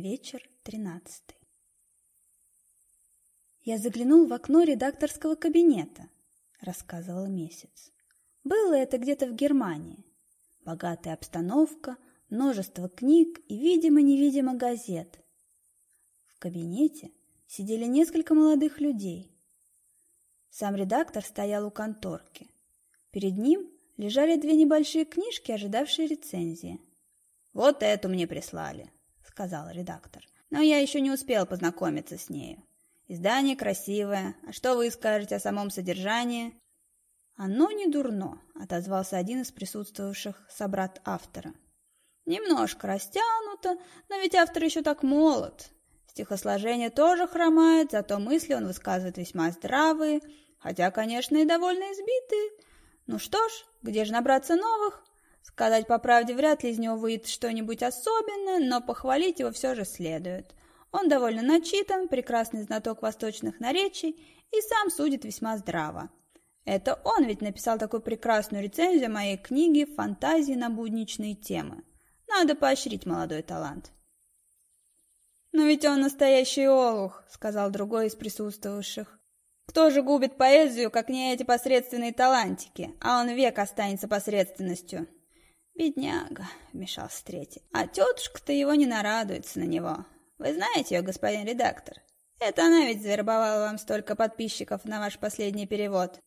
Вечер тринадцатый. «Я заглянул в окно редакторского кабинета», — рассказывал Месяц. «Было это где-то в Германии. Богатая обстановка, множество книг и, видимо-невидимо, газет. В кабинете сидели несколько молодых людей. Сам редактор стоял у конторки. Перед ним лежали две небольшие книжки, ожидавшие рецензии. «Вот эту мне прислали», — сказал редактор. «Но я еще не успел познакомиться с нею. Издание красивое. А что вы скажете о самом содержании?» «Оно не дурно», — отозвался один из присутствовавших собрат автора. «Немножко растянуто, но ведь автор еще так молод. Стихосложение тоже хромает, зато мысли он высказывает весьма здравые, хотя, конечно, и довольно избитые. Ну что ж, где же набраться новых? Сказать по правде, вряд ли из него выйдет что-нибудь особенное, но похвалить его все же следует. Он довольно начитан, прекрасный знаток восточных наречий и сам судит весьма здраво. Это он ведь написал такую прекрасную рецензию моей книги «Фантазии на будничные темы». Надо поощрить молодой талант. «Но ведь он настоящий олух», — сказал другой из присутствовавших. «Кто же губит поэзию, как не эти посредственные талантики, а он век останется посредственностью?» «Бедняга», — вмешался третий, — «а тетушка-то его не нарадуется на него. Вы знаете ее, господин редактор? Это она ведь завербовала вам столько подписчиков на ваш последний перевод».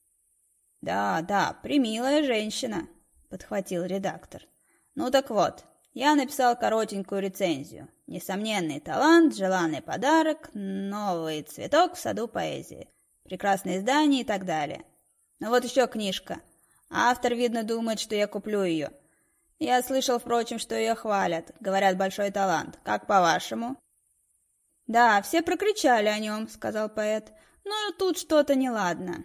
«Да, да, примилая женщина», — подхватил редактор. «Ну так вот, я написал коротенькую рецензию. Несомненный талант, желанный подарок, новый цветок в саду поэзии, прекрасное издание и так далее. Ну вот еще книжка. Автор, видно, думает, что я куплю ее. Я слышал, впрочем, что ее хвалят. Говорят, большой талант. Как по-вашему? Да, все прокричали о нем, сказал поэт. Но тут что-то неладно.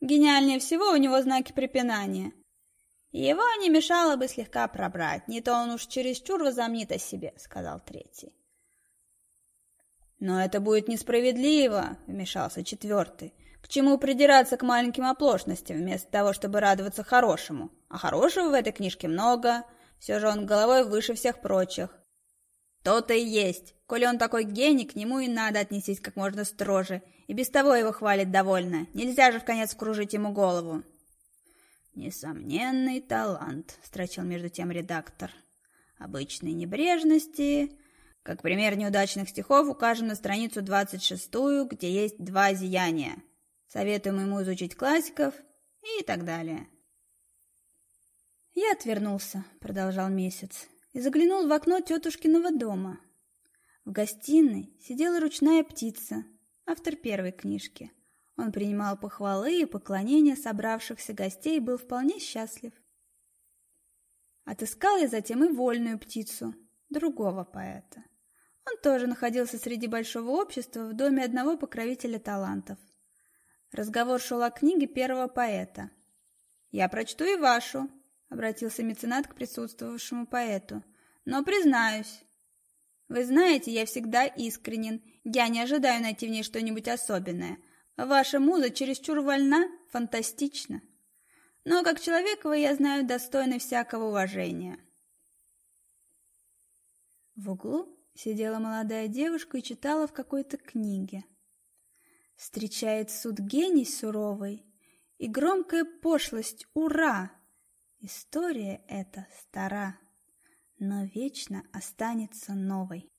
Гениальнее всего у него знаки препинания. Его не мешало бы слегка пробрать, не то он уж чересчур возомнит о себе, сказал третий. Но это будет несправедливо, вмешался четвертый. К чему придираться к маленьким оплошностям, вместо того, чтобы радоваться хорошему? А хорошего в этой книжке много, все же он головой выше всех прочих. То-то и есть. Коли он такой гений, к нему и надо отнестись как можно строже. И без того его хвалит довольно. Нельзя же в конец кружить ему голову. Несомненный талант, строчил между тем редактор. Обычной небрежности, как пример неудачных стихов, укажем на страницу 26, где есть два зияния. Советуем ему изучить классиков и так далее. Я отвернулся, продолжал месяц, и заглянул в окно тетушкиного дома. В гостиной сидела ручная птица, автор первой книжки. Он принимал похвалы и поклонения собравшихся гостей и был вполне счастлив. Отыскал я затем и вольную птицу, другого поэта. Он тоже находился среди большого общества в доме одного покровителя талантов. Разговор шел о книге первого поэта. «Я прочту и вашу», — обратился меценат к присутствовавшему поэту. «Но признаюсь, вы знаете, я всегда искренен, я не ожидаю найти в ней что-нибудь особенное. Ваша муза чересчур вольна, фантастична. Но как человек вы, я знаю, достойны всякого уважения». В углу сидела молодая девушка и читала в какой-то книге встречает суд гений суровый и громкая пошлость «Ура!». История эта стара, но вечно останется новой.